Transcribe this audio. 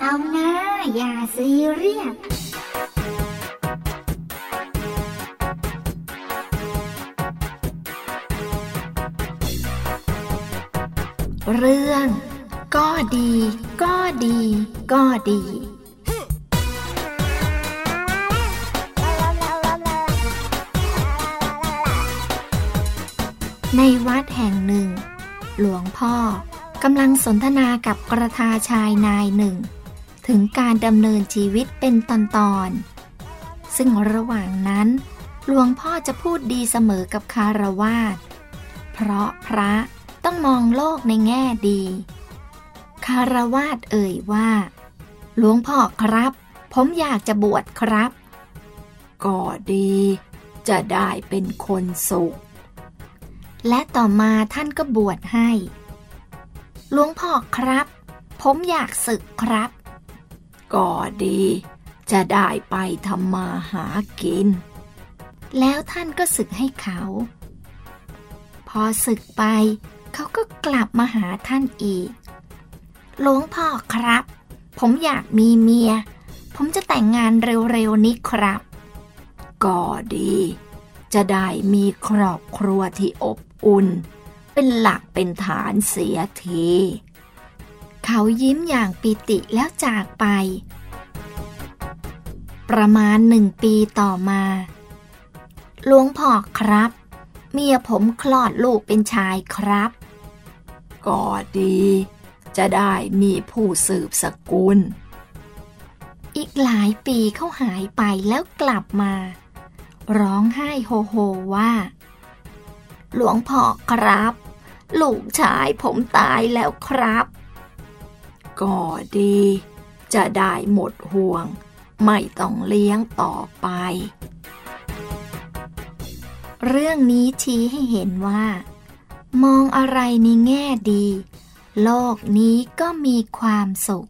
เอานะ อย่าซีเรียสเรื่อง ก็ดี ก็ดี ก็ดีในวัดแห่งหนึ่ง หลวงพ่อกำลังสนทนากับกระทาชายนายหนึ่ง ถึงการดำเนินชีวิตเป็นตอนๆ ซึ่งระหว่างนั้น หลวงพ่อจะพูดดีเสมอกับคารวาสเพราะพระต้องมองโลกในแง่ดี คารวาสเอ่ยว่า หลวงพ่อครับ ผมอยากจะบวชครับ ก็ดี จะได้เป็นคนสุข และต่อมาท่านก็บวชให้ หลวงพ่อครับ ผมอยากศึกครับ ก็ดี จะได้ไปทำมาหากิน แล้วท่านก็ศึกให้เขา พอศึกไป เขาก็กลับมาหาท่านอีก หลวงพ่อครับ ผมอยากมีเมีย ผมจะแต่งงานเร็วๆนี้ครับ ก็ดี จะได้มีครอบครัวที่อบอุ่น เป็นหลักเป็นฐานเสียที เขายิ้มอย่างปิติแล้วจากไป ประมาณหนึ่งปีต่อมา หลวงพ่อครับ เมียผมคลอดลูกเป็นชายครับ ก็ดี จะได้มีผู้สืบสกุล อีกหลายปีเขาหายไปแล้วกลับมา ร้องไห้โฮโฮว่า หลวงพ่อครับ ลูกชายผมตายแล้วครับ ก็ดี จะได้หมดห่วง ไม่ต้องเลี้ยงต่อไป เรื่องนี้ชี้ให้เห็นว่า มองอะไรในแง่ดี โลกนี้ก็มีความสุข